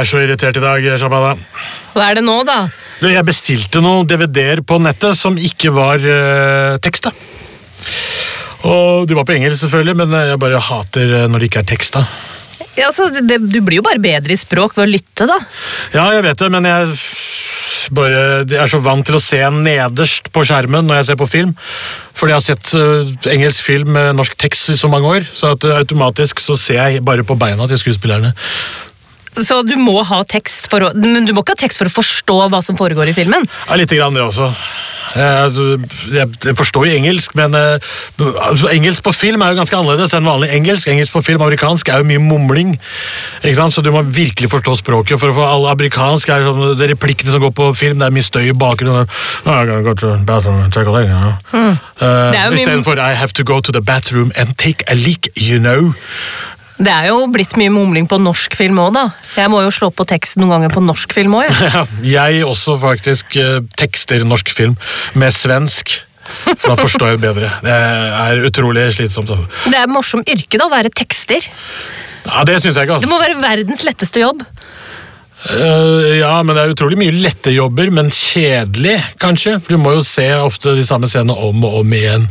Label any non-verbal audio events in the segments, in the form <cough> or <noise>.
Er så irritert i dag, Shabana. Hva er det nå, da? Jeg bestilte noen DVD-er på nettet som ikke var uh, tekst. Og De var på engelsk, selvfølgelig, men jeg bare hater eh, når det ikke er tekst. Ja, altså, det, du blir jo bare bedre i språk ved å lytte, da. Ja, jeg vet det, men jeg bare, jeg er så vant til å se nederst på skjermen når jeg ser på film. Fordi jeg har sett uh, engelsk film med norsk tekst i så mange år. Så at, automatisk så ser jeg bare på beina til skuespillerne. Så du må ha tekst for å, men du må ikke ha tekst for å forstå hva som foregår i filmen? Ja, Litt grann det også. Jeg, jeg, jeg forstår jo engelsk, men uh, altså, engelsk på film er jo ganske annerledes enn vanlig engelsk. Engelsk på film, amerikansk, er jo mye mumling. Så du må virkelig forstå språket. For å få alle amerikansk er sånn, det replikkene som går på film, det er mye støy i bakgrunnen. Mm. Uh, Istedenfor I have to go to the bathroom and take a leak, you know. Det er jo blitt mye mumling på norsk film òg, da. Jeg må jo slå på tekst noen ganger på norsk film òg. Ja. <laughs> jeg også faktisk uh, tekster norsk film med svensk. For da forstår jeg det bedre. Det er utrolig slitsomt. Altså. Det er morsomt yrke, da, å være tekster. Ja, Det syns jeg ikke. altså. Det må være verdens letteste jobb. Uh, ja, men det er utrolig mye lette jobber, men kjedelig, kanskje. For du må jo se ofte de samme scenene om og om igjen.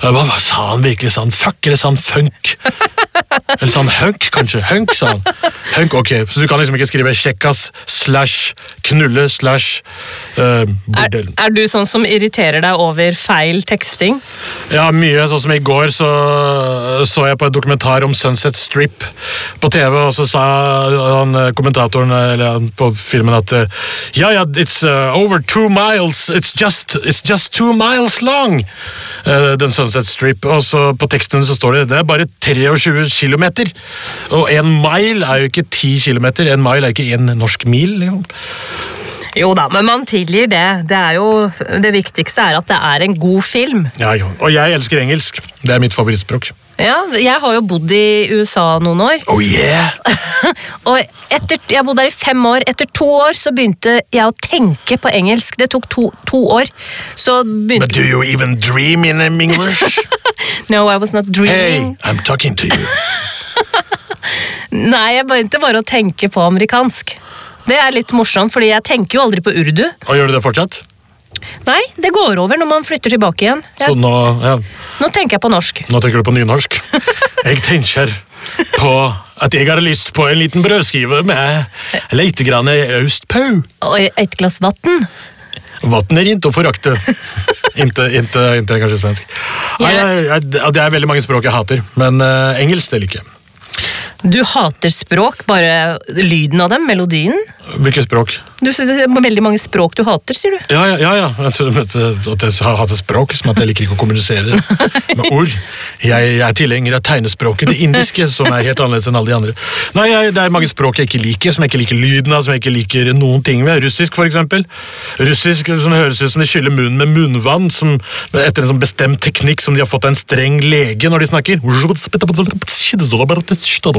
Uh, hva, hva sa han virkelig? Sa han fuck, eller sa han funk? <laughs> Eller sa han hunk, kanskje? Hunk, sa han. Hunk, ok, Så du kan liksom ikke skrive kjekkas slash knulle slash uh, bordell. Er, er, du sånn som irriterer deg over feil teksting? Ja, mye. Sånn som i går så så jeg på et dokumentar om Sunset Strip på TV, og så sa han kommentatoren på filmen at uh, Ja, ja, it's uh, over two miles. It's just, it's just two miles long. Uh, den Sunset Strip. Og så på teksten så står det det er bare 23 km. Og en mile er jo ikke 10 km. En mile er ikke en norsk mil. Liksom. Jo da, men man tilgir det. Det, er jo, det viktigste er at det er en god film. Ja, Og jeg elsker engelsk. Det er mitt favorittspråk. Ja, Jeg har jo bodd i USA noen år. Oh yeah! <laughs> og etter, Jeg bodde der i fem år. Etter to år så begynte jeg å tenke på engelsk. Det tok to, to år. Så begynte... But do you even dream in English? <laughs> no, I was not dreaming. Hey, I'm talking to you. <laughs> Nei, jeg begynte bare å tenke på amerikansk. Det er litt morsomt, fordi jeg tenker jo aldri på urdu. Og Gjør du det fortsatt? Nei, det går over når man flytter tilbake igjen. Jeg, nå, ja. nå, tenker jeg på norsk. Nå tenker du på nynorsk. <laughs> Jeg tenker på at jeg har lyst på en liten brødskive med lite grann øst. Og et glass vann. Vann er ikke å forakte. Inte, inte, inte kanskje svensk. Ja. Jeg, jeg, det er veldig mange språk jeg hater, men uh, engelsk det liker jeg. Du hater språk, bare lyden av dem? Melodien? Hvilket språk? Du, det er veldig mange språk du hater, sier du. Ja, ja. ja, Jeg tror At jeg har hatt et språk, som at jeg liker ikke å kommunisere <laughs> med ord. Jeg, jeg er tilhenger av tegnespråket, det indiske, som er helt annerledes enn alle de andre. Nei, jeg, Det er mange språk jeg ikke liker, som jeg ikke liker lyden av, som jeg ikke liker noen ting ved. Russisk, for eksempel. Russisk som høres ut som de skyller munnen med munnvann, som, etter en sånn bestemt teknikk som de har fått av en streng lege når de snakker. işte.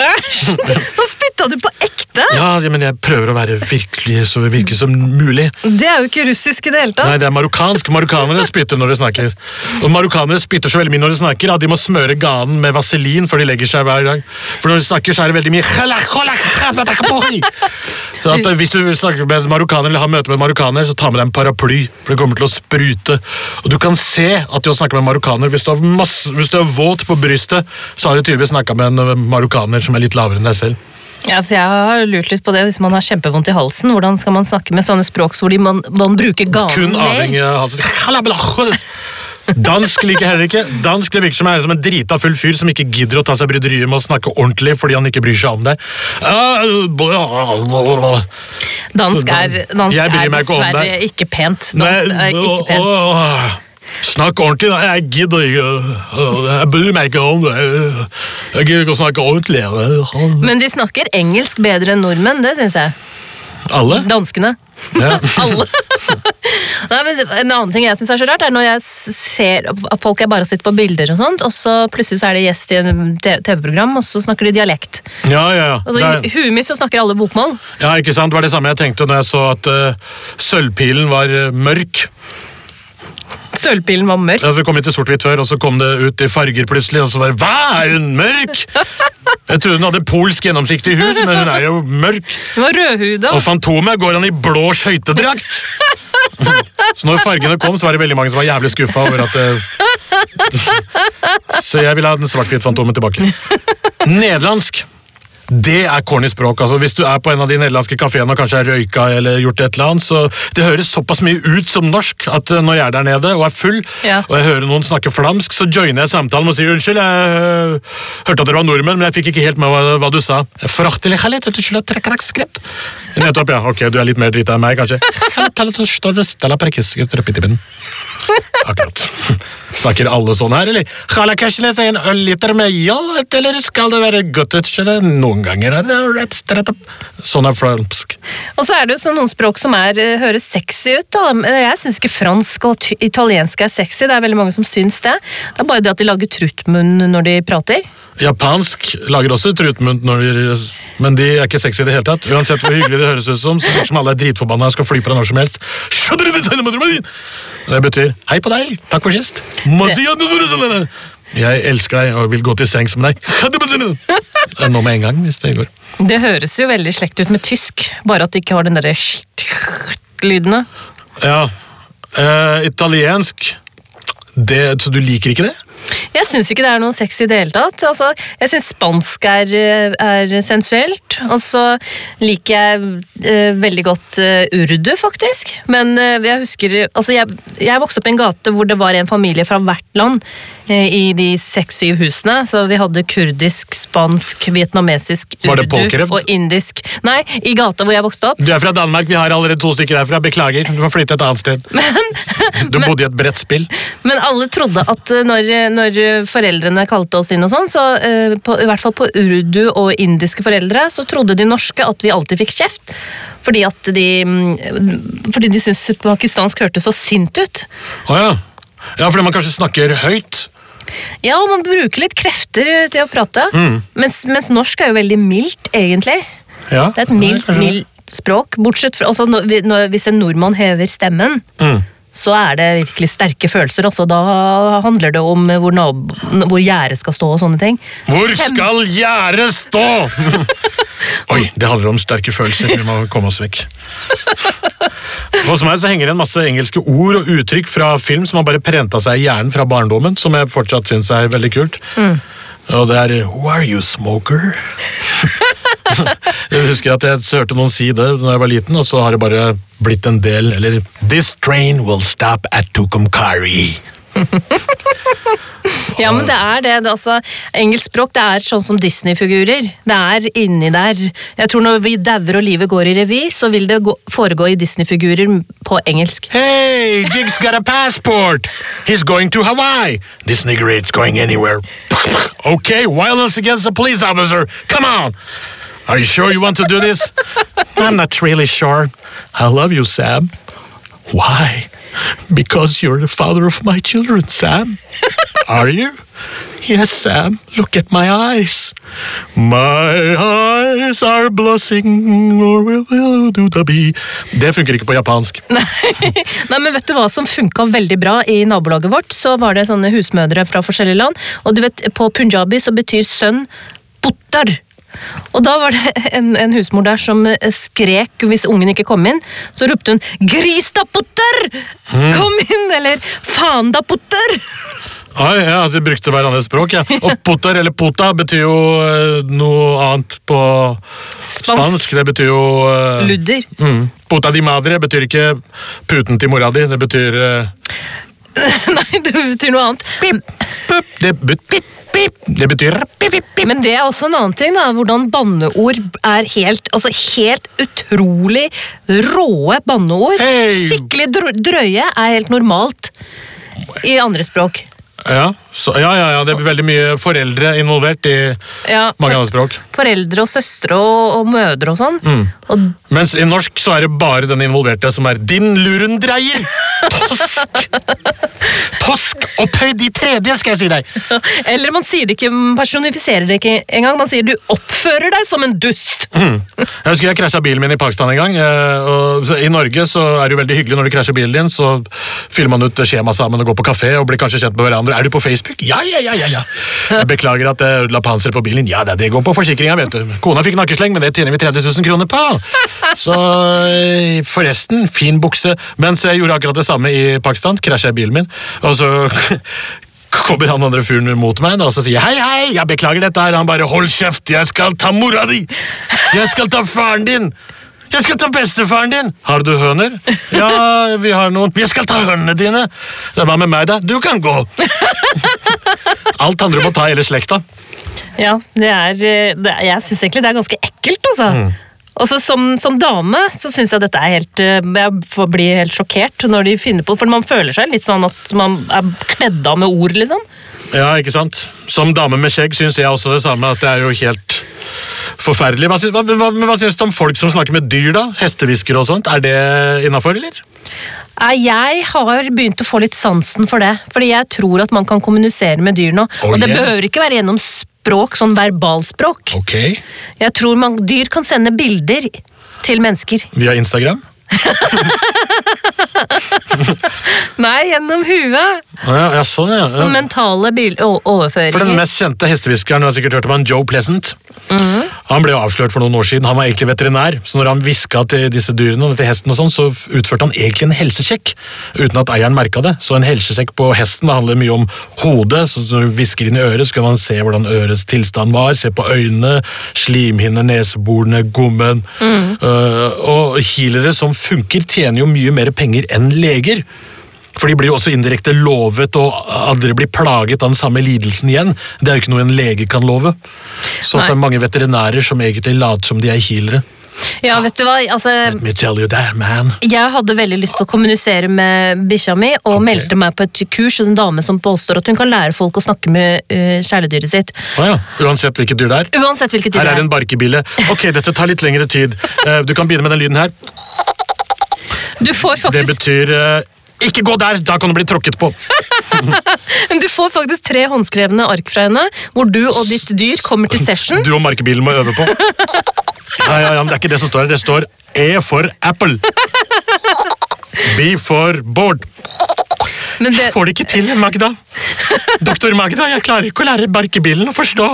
Æsj! Nå spytta du på ekte! Ja, men jeg prøver å være virkelig så virkelig som mulig. Det er jo ikke russisk i det hele tatt. Nei, det er marokkansk. Marokkanere spytter når de snakker. Og marokkanere spytter så veldig mye når de snakker Ja, de må smøre ganen med vaselin før de legger seg hver gang. For når de snakker, så er det veldig mye så at Hvis du vil snakke med marokkaner eller ha møte med marokkaner, så ta med deg en paraply, for det kommer til å sprute. Og du kan se at du har snakka med marokkaner. Hvis du, masse, hvis du er våt på brystet, så har du tydeligvis snakka med en marokkaner som er litt lavere enn deg selv. Ja, jeg har lurt litt på det, Hvis man har kjempevondt i halsen, hvordan skal man snakke med sånne språk hvor man, man bruker ganen Kun avhengig av halsen. Dansk liker heller ikke. Dansk det virker som, er som en drita full fyr som ikke gidder å ta seg bryderiet med å snakke ordentlig fordi han ikke bryr seg om det. Dansk er, dansk er dessverre ikke pent. Dansk er ikke pent. Snakk ordentlig. Jeg gidder ikke. Jeg bryr meg ikke om det. Jeg gidder ikke å snakke ordentlig. Men de snakker engelsk bedre enn nordmenn, det syns jeg. Alle? Danskene. Ja. <laughs> Alle. Nei, en annen ting jeg syns er så rart, er når jeg ser at folk er bare sitter på bilder, og sånt, og så plutselig så er det gjest i en TV-program, og så snakker de dialekt. Ja, ja, ja. Altså, I huet mitt så snakker alle bokmål. Ja, ikke sant? Det var det samme jeg tenkte når jeg så at uh, Sølvpilen var uh, mørk. Sølvpilen var mørk. Ja, Vi kom litt til sort-hvitt før, og så kom det ut i farger plutselig. Og så var det Hva, er hun mørk?! Jeg trodde hun hadde polsk gjennomsiktig hud, men hun er jo mørk. Hun var rødhuda. Og Fantomet går han i blå skøytedrakt! Så når fargene kom, så var det veldig mange som var jævlig skuffa over at det... <laughs> Så jeg vil ha den svart-hvitt-Fantomet tilbake. Nederlandsk. Det er corny språk. altså Hvis du er på en av de nederlandske kafeene og kanskje har røyka eller gjort et eller annet, så det høres såpass mye ut som norsk at eh, når jeg er der nede og er full, Ja. og jeg hører noen snakke flamsk, så joiner jeg samtalen med å si unnskyld, jeg øh, hørte at dere var nordmenn, men jeg fikk ikke helt med hva, hva du sa. Nettopp, ja. Ok, du er litt mer drita enn meg, kanskje. <laughs> Akkurat. Snakker alle sånn her, eller? Skal jeg en ølliter med jollet, eller skal det være godt utskjede? Noen ganger er det rett strett opp. Sånn er fransk. Og så er det jo sånn noen språk som er, eh, høres sexy ut. Da. Jeg syns ikke fransk og italiensk er sexy. Det er veldig mange som syns det. Det er bare det at de lager truttmunn når de prater. Japansk lager også trutmunn, men de er ikke sexy i det hele tatt. Uansett hvor hyggelig det høres ut som, så virker det som alle er dritforbanna og skal fly på deg når som helst. Det betyr 'hei på deg, takk for sist'. Jeg elsker deg og vil gå til sengs med deg. Nå med en gang, hvis det går. Det høres jo veldig slekt ut med tysk, bare at de ikke har den derre lydene. Ja. Uh, italiensk det, Så du liker ikke det? Jeg syns ikke det er noe sexy i det hele tatt. Altså, jeg syns spansk er, er sensuelt. Og så liker jeg uh, veldig godt uh, urdu, faktisk. Men uh, jeg husker altså jeg, jeg vokste opp i en gate hvor det var en familie fra hvert land i de seks-syv husene. Så vi hadde kurdisk, spansk, vietnamesisk, urdu og indisk. Nei, i gata hvor jeg vokste opp. Du er fra Danmark, vi har allerede to stykker herfra. Beklager, du må flytte et annet sted. <laughs> Men, Du bodde i et brettspill. Men alle trodde at når, når foreldrene kalte oss inn og sånn, så eh, på, i hvert fall på urdu og indiske foreldre, så trodde de norske at vi alltid fikk kjeft. Fordi at de, mm, fordi de syntes pakistansk hørtes så sint ut. Å ja. Ja, fordi man kanskje snakker høyt. Ja, og man bruker litt krefter til å prate. Mens, mens norsk er jo veldig mildt, egentlig. Ja, Det er et mildt, mildt språk. Bortsett fra altså, når, når, Hvis en nordmann hever stemmen, Mm. Så er det virkelig sterke følelser. Også. Da handler det om hvor, nab- hvor gjerdet skal stå og sånne ting. Hvor skal gjerdet stå?! <laughs> Oi, det handler om sterke følelser. Vi må komme oss vekk. Hos meg så henger det en masse engelske ord og uttrykk fra film som har bare prenta seg i hjernen fra barndommen, som jeg fortsatt syns er veldig kult. Og det er Who are you, smoker? <laughs> <laughs> jeg husker at jeg hørte noen si det da jeg var liten, og så har det bare blitt en del Eller This train will stop at Tucumcari. <laughs> Ja, men det er det. det altså, engelsk språk det er sånn som Disney-figurer. Det er inni der. Jeg tror Når vi dauer og livet går i revy, så vil det gå, foregå i Disney-figurer på engelsk. Hey, Jig's got a passport. He's going to Hawaii. This nigger ain't going anywhere. <laughs> okay, violence against a police officer. Come on. Are you sure you want to do this? <laughs> I'm not really sure. I love you, Sam. Why? Because you're the father of my children, Sam. <laughs> Are you? Yes, Sam. Look at my eyes. My eyes are blushing, or will, will do the be. Det funker ikke på japansk. <laughs> Nei, men vet du hva som funka veldig bra i nabolaget vårt? Så var det sånne husmødre fra forskjellige land. Og du vet, på punjabi så betyr sønn puttar. Og da var det <laughs> en, en husmor der som eh, skrek hvis ungen ikke kom inn. Så ropte hun 'Gris da, putter! Kom inn!' Eller 'Faen da, putter!' Ah, ja, De brukte hverandres språk. ja. Og potar eller pota betyr jo eh, noe annet på spansk. Spansk. Det betyr jo eh, Ludder. Mm. Pota di madre betyr ikke puten til mora di. Det betyr eh, <laughs> Nei, det betyr noe annet. pup, det, bet- pip, det betyr pip, pip, pip. Men det er også en annen ting, da, hvordan banneord er helt altså helt utrolig råe banneord. Hey. Skikkelig drøye er helt normalt i andre språk. Ja, så, ja, ja, ja, det blir veldig mye foreldre involvert i Ja, mange andre språk. Foreldre og søstre og, og mødre og sånn. Og Mens i norsk så er det bare den involverte som er 'din lurendreier'! Tosk! Tosk! Opphøyd i tredje, skal jeg si deg! <laughs> Eller man sier det ikke, personifiserer det ikke engang. Man sier 'du oppfører deg som en dust'. Jeg husker jeg krasja bilen min i Pakistan en gang. eh, Og I Norge så er det jo veldig hyggelig når du krasjer bilen din. Så fyller man ut skjema sammen og går på kafé og blir kanskje kjent med hverandre. Er du på Facebook? Ja, ja, ja, ja. ja. Jeg beklager at jeg ødela panseret på bilen. Ja, det, det går på forsikringa, vet du. Kona fikk nakkesleng, men det tjener vi 30 000 kroner på. Så eh, forresten, fin bukse. Mens jeg gjorde akkurat det samme i Pakistan, krasja jeg bilen min, og så <laughs> kommer han andre fyren mot meg da, og så sier jeg, hei, hei, jeg beklager dette her. Han bare hold kjeft, jeg skal ta mora di! Jeg skal ta faren din! Jeg skal ta bestefaren din! Har du høner? <laughs> Ja, vi har noen. Jeg skal ta hønene dine! Hva med meg, da. Du kan gå! <laughs> Alt handler om å ta hele slekta. Ja, det er, eh, det, Jeg syns egentlig det er ganske ekkelt, altså. Mm. Også som, som dame så syns jeg dette er helt eh, Jeg får bli helt sjokkert når de finner på For man føler seg litt sånn at man er kledd av med ord, liksom. Ja, ikke sant? Som dame med skjegg syns jeg også det samme, at det er jo helt forferdelig. Hva syns, hva, hva, hva syns du om folk som snakker med dyr, da? Hestehvisker og sånt. Er det innafor, eller? Jeg har begynt å få litt sansen for det. Fordi jeg tror at man kan kommunisere med dyr nå. Oh, og det yeah. behøver ikke være gjennom språk, sånn verbalspråk. Okay. Jeg tror man, dyr kan sende bilder til mennesker. <laughs> Via Instagram? Nei, gjennom huet! Ja, ja, sånn, ja. Som mentale overføringer. For Den mest kjente hestehviskeren du har sikkert hørt om Joe Pleasant. Han ble jo avslørt for noen år siden. Han var egentlig veterinær, så når han hviska til disse dyrene, og til hesten og sånn, så utførte han egentlig en helsesjekk, uten at eieren merka det. Så en helsesjekk på hesten det handler mye om hodet. så Når du hvisker inn i øret, så kan man se hvordan ørets tilstand var. Se på øynene, slimhinner, neseborene, gommen. Uh, og healere som funker, tjener jo mye mer penger enn leger. For de blir jo også indirekte lovet å aldri bli plaget av den samme lidelsen igjen. Det er jo ikke noe en lege kan love. Så det er mange veterinærer som egentlig later som de er healere. Ja, vet du hva? Altså, Let me tell you that, man. jeg hadde veldig lyst til å kommunisere med bikkja mi, og okay. meldte meg på et kurs hos en dame som påstår at hun kan lære folk å snakke med uh, kjæledyret sitt. Ah, ja. Uansett hvilket dyr det er. Uansett hvilket dyr Her er det er en barkebille. Ok, dette tar litt lengre tid. Uh, Du kan begynne med den lyden her. Du får Det betyr eh, ikke gå der, da kan du bli tråkket på. <laughs> du får faktisk tre håndskrevne ark fra henne, hvor du og ditt dyr kommer til session. Du og markebilen må øve på. Ja, ja, ja, men Det er ikke det som står her. Det står E for Apple. B for board. Men det, Får det ikke til, Magda. Doktor Magda, jeg klarer ikke å lære barkebilen å forstå.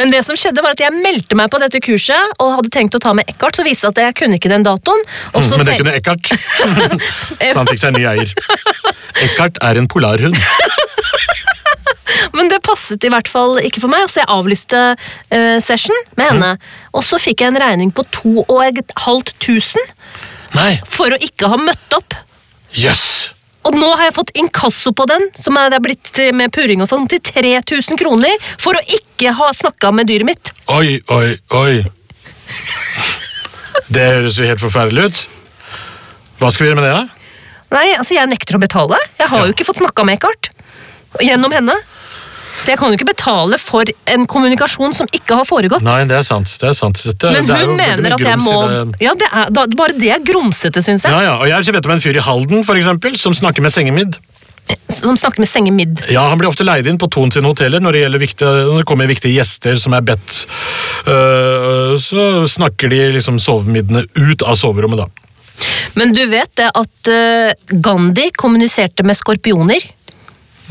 men det som skjedde var at jeg meldte meg på dette kurset og hadde tenkt å ta med Eckhart, så viste det at jeg kunne ikke den datoen. Og så Men det kunne Eckhart. <laughs> Så han fikk seg en ny eier. Eckhart er en polarhund. Men det passet i hvert fall ikke for meg, så jeg avlyste uh, session med henne. Og så fikk jeg en regning på to og et halvt tusen Nei, for å ikke ha møtt opp. Yes. Og nå har jeg fått inkasso på den, som er det er blitt med puring og sånn, til 3000 kroner for å ikke ha snakka med dyret mitt. Oi, oi, oi. Det høres jo helt forferdelig ut. Hva skal vi gjøre med det, da? Nei, altså jeg nekter å betale. Jeg har Ja. jo ikke fått snakka med Eckhart. Gjennom henne. Så jeg kan jo ikke betale for en kommunikasjon som ikke har foregått. Nei, det er sant. det er sant. Det, Men det er hun mener at jeg må. Ja, det er, da, Bare det er grumsete, syns jeg. Ja, ja, og Jeg vet om en fyr i Halden for eksempel, som snakker med sengemidd. Som snakker med sengemidd. Ja, Han blir ofte leid inn på Thon sine hoteller når det, viktige, når det kommer viktige gjester som er bedt. øh, så snakker de liksom sovemiddene ut av soverommet, da. Men du vet det at eh, Gandhi kommuniserte med skorpioner?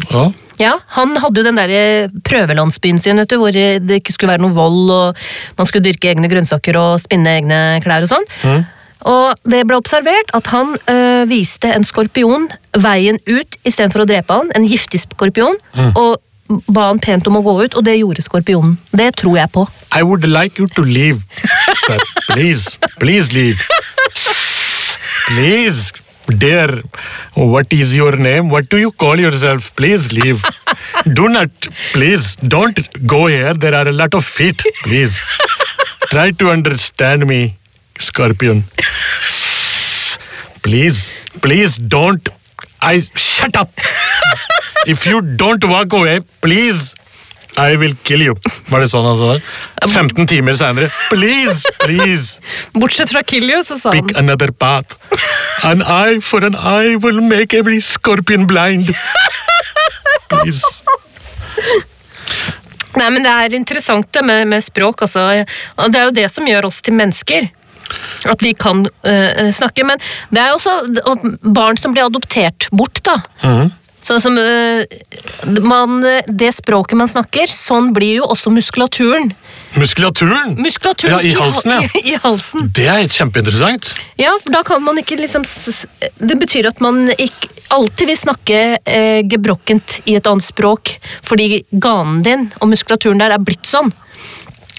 Ja. Ja, Han hadde jo den der prøvelandsbyen sin vet du, hvor det ikke skulle være noe vold, og man skulle dyrke egne grønnsaker og spinne egne klær og sånn. Og det ble observert at han ø, viste en skorpion veien ut istedenfor å drepe han, en giftig skorpion, og ba han pent om å gå ut, og det gjorde skorpionen. Det tror jeg på. I would like you to leave. Sir. Please, please leave. <laughs> Please, dear. What is your name? What do you call yourself? Please leave. <laughs> Do not, please, don't go here. There are a lot of feet. Please. Try to understand me, Scorpion. Please, please don't. I shut up. <laughs> If you don't walk away, please. I will kill you. Var det sånn han sa det? 15 timer seinere. Please, please, Bortsett fra kill you, så sa han pick another path. An eye for an eye will make every scorpion blind. Please. Nei, men det er interessant det med, med språk, altså. Det er jo det som gjør oss til mennesker. At vi kan uh, snakke. Men det er jo også barn som blir adoptert bort, da. Sånn som øh, man, Det språket man snakker, sånn blir jo også muskulaturen. Muskulaturen! Muskulaturen Ja, i halsen, ja. I, <laughs> i halsen. Det er kjempeinteressant. Ja, for da kan man ikke liksom Det betyr at man ikke alltid vil snakke eh, gebrokkent i et annet språk, fordi ganen din og muskulaturen der er blitt sånn.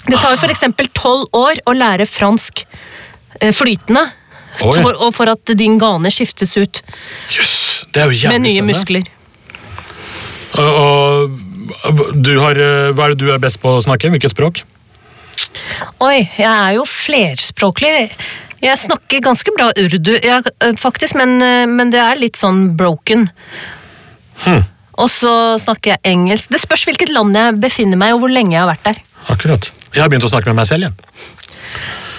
Det tar f.eks. tolv år å lære fransk eh, flytende. For, og for at din gane skiftes ut yes, det er jo med nye muskler. Og, du har, eh, hva er det du er best på å snakke? Hvilket språk? Oi, jeg er jo flerspråklig. Jeg snakker ganske bra urdu, ja, øh, faktisk, men, øh, men det er litt sånn broken. Og så snakker jeg engelsk. Det spørs hvilket land jeg befinner meg i, og hvor lenge jeg har vært der. Akkurat. Jeg har begynt å snakke med meg selv. igjen.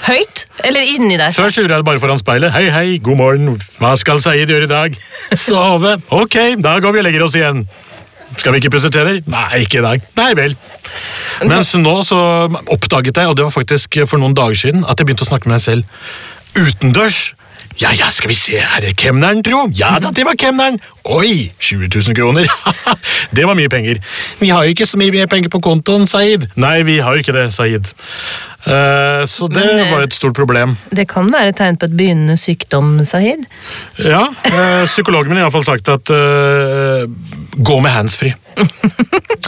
Høyt eller inni deg? Først gjorde jeg det bare foran speilet. Hei, hei, god morgen. Hva skal Saeed gjøre i dag? Sove. Ok, da går vi og legger oss igjen. Skal vi ikke tenner? Nei, ikke i dag. Nei vel. Mens nå så oppdaget jeg, og det var faktisk for noen dager siden, at jeg begynte å snakke med meg selv utendørs. Ja, ja, skal vi se, her er kemneren, tro. Ja da, det var kemneren. Oi, 20 000 kroner. <laughs> det var mye penger. Vi har jo ikke så mye penger på kontoen, Saeed. Nei, vi har jo ikke det, Saeed. Uh, så det Men, eh, var et stort problem. Det kan være et tegn på et begynnende sykdom, Sahid. Ja, Uh, psykologen min har iallfall sagt at uh, gå med handsfree.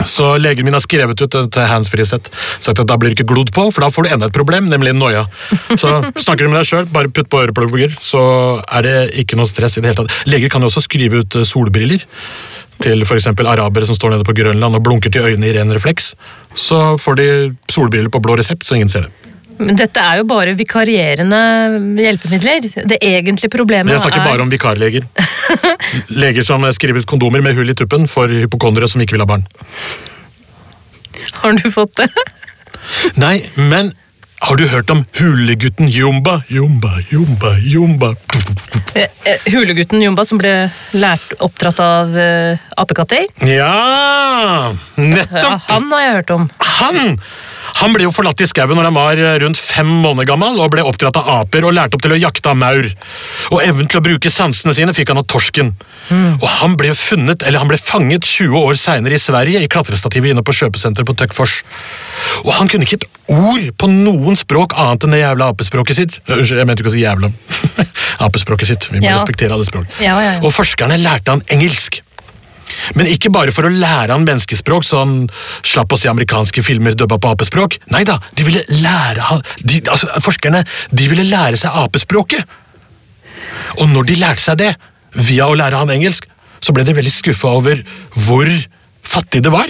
Så legen min har skrevet ut et handsfree-sett. Sagt at da blir det ikke glodd på, for da får du enda et problem, nemlig noia. Så snakker du med deg sjøl, bare putt på øreplugger, så er det ikke noe stress i det hele tatt. Leger kan jo også skrive ut eh, solbriller. Til f.eks. arabere som står nede på Grønland og blunker til øynene i ren refleks. Så får de solbriller på blå resept, så ingen ser det. Men dette er jo bare vikarierende hjelpemidler. Det egentlige problemet Men jeg snakker er bare om vikarleger. <laughs> Leger som skriver ut kondomer med hull i tuppen for hypokondere som ikke vil ha barn. Har du fått det? Nei, men har du hørt om hulegutten Jumba? Jumba, Jumba, Jumba. Eh, eh, Hulegutten Jumba som ble lært oppdratt av uh, apekatter? Ja, Ja, nettopp! han har jeg hørt om. Han! Han ble jo forlatt i skauen når han var rundt fem måneder gammel og ble oppdratt av aper og lærte opp til å jakte av maur. Og evnen til å bruke sansene sine fikk han av torsken. Og han ble funnet, eller han ble fanget 20 år seinere i Sverige i klatrestativet inne på kjøpesenteret på Tøckfors. Og han kunne ikke et ord på noen språk annet enn det jævla apespråket sitt. Unnskyld, jeg mente ikke å si jævla. <laughs> apespråket sitt. Vi må Ja. respektere alle språk. Ja, ja, ja. Og forskerne lærte han engelsk. Men ikke bare for å lære han menneskespråk, så han slapp å se amerikanske filmer dubba på apespråk. Nei da, de ville lære han, de, altså, Forskerne de ville lære seg apespråket. Og når de lærte seg det, via å lære han engelsk, så ble de veldig skuffa over hvor fattig det var.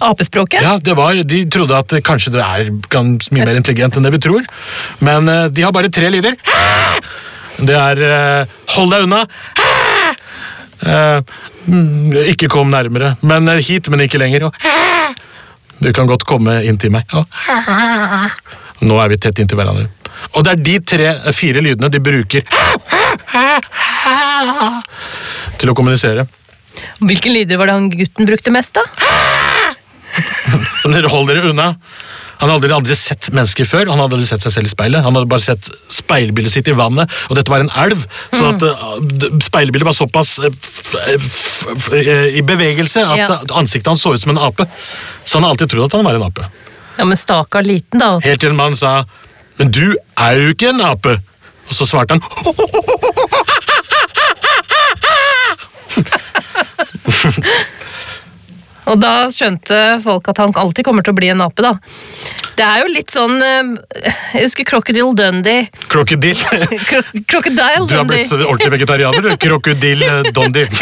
Apespråket? Ja, det var, De trodde at kanskje det er mye mer intelligent enn det vi tror. Men eh, de har bare tre lyder. Det er eh, 'hold deg unna'. Eh, mm, ikke kom nærmere. Men eh, hit, men ikke lenger. Du kan godt komme inn til meg. Nå er vi tett inntil hverandre. Og det er de tre, eh, lydene de bruker til å kommunisere. Hvilke lyder var det han gutten brukte mest, da? <laughs> Som dere holder dere unna. Han hadde aldri, sett mennesker før, han hadde aldri sett seg selv i speilet. Han hadde bare sett speilbildet sitt i vannet, og dette var en elv. Så at uh, speilbildet var såpass f uh, i bevegelse at Ja. ansiktet hans så ut som en ape. Så han har alltid trodd at han var en ape. Ja, men stakkar liten, da. Helt til en mann sa 'Men du er jo ikke en ape'. Og så svarte han <laughs> <laughs> Og da skjønte folk at han alltid kommer til å bli en ape, da. Det er jo litt sånn eh, Jeg husker Crocodile Dundee. Krokodil. Kro <laughs> Crocodile Du har blitt så ordentlig vegetarianer, du. Krokodil Dundee. <laughs>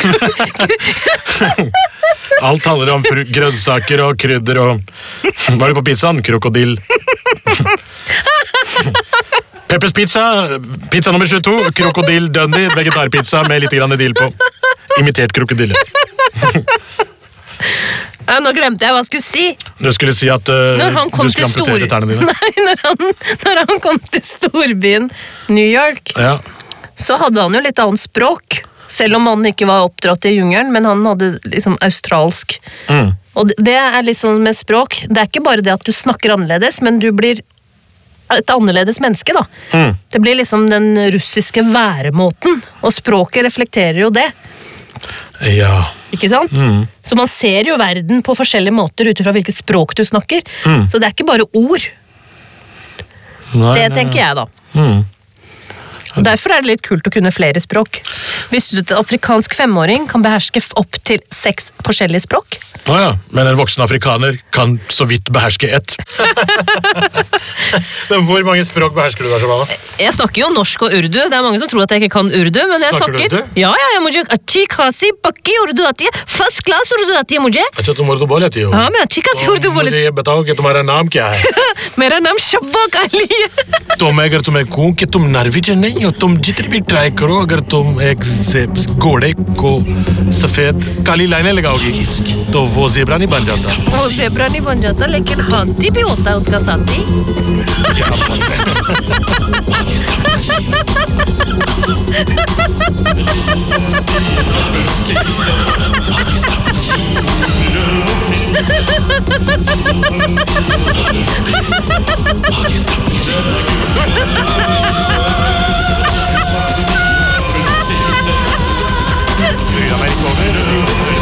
Alt handler om grønnsaker og krydder og Hva er det på pizzaen? Krokodil. <laughs> Peppers pizza, pizza nummer 22. Krokodil Dundee, vegetarpizza med litt dill på. Imitert krokodille. Ja, nå glemte jeg hva jeg skulle si. Du skulle si at uh, Når han kom du skulle til stor... amputere tærne dine. <laughs> Nei, når han, når han kom til storbyen New York, Ja. så hadde han jo litt annet språk. Selv om han ikke var oppdratt i jungelen, men han hadde liksom australsk. Mm. Og det- er litt sånn med språk. Det er ikke bare det at du snakker annerledes, men du blir et annerledes menneske, da. Mm. Det blir liksom den russiske væremåten, og språket reflekterer jo det. Ja. Ikke sant? Mm. Så man ser jo verden på forskjellige måter ut ifra hvilket språk du snakker. Mm. Så det er ikke bare ord. Nei, Det nei, tenker jeg, da. Mm. Og Derfor er det litt kult å kunne flere språk. Hvis du en afrikansk femåring kan beherske opp til seks forskjellige språk Å ja, men en voksen afrikaner kan så vidt beherske ett. <laughs> men hvor mange språk behersker du da, Shabana? Jeg snakker jo norsk og urdu. Det er mange som tror at jeg ikke kan urdu. men jeg Snakker du snakker... urdu? Ja, ja, ja, mujhe अच्छी खासी पक्की उर्दू आती है first class Urdu आती है मुझे अच्छा तुम उर्दू बोल लेती हो हाँ मैं अच्छी खासी उर्दू बोलती मुझे ये बताओ कि तुम्हारा नाम क्या है हूँ मेरा नाम शब्बा काली है तो मैं अगर तुम्हें कहूँ कि तुम नर्विजन नहीं हो तुम जितनी भी ट्राई करो अगर तुम एक से- घोड़े को सफ़ेद काली लाइनें लगाओगी तो वो जेबरा नहीं बन जाता। वो जेबरा नहीं बन जाता लेकिन हाथी भी होता है उसका साथी। <laughs> Syd-Amerika over.